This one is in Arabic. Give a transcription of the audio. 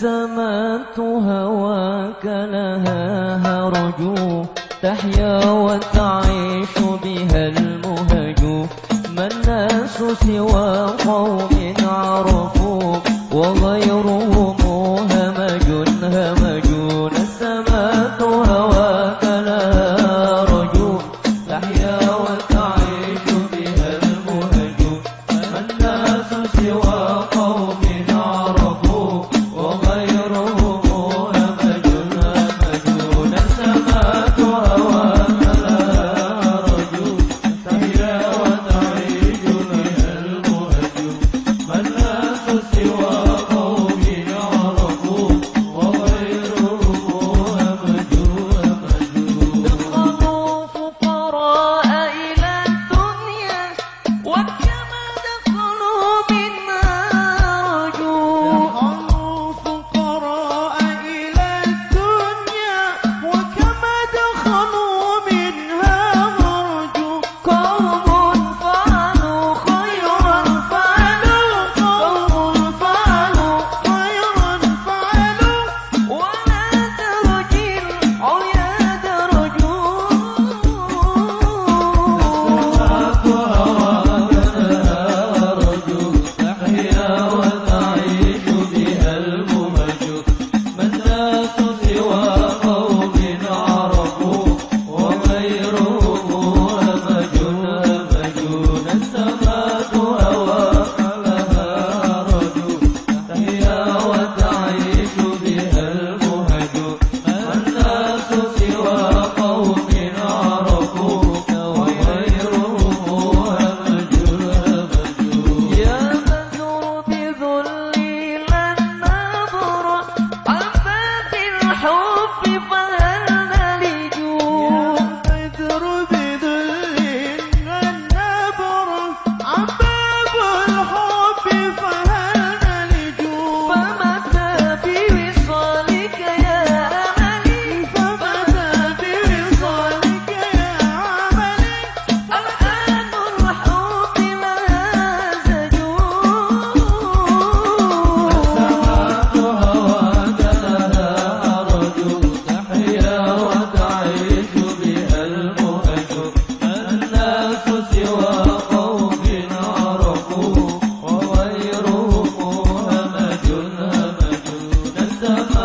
سمت هواك لها هرج تحيا وتعيش بها المهج ما الناس سوى قوم love.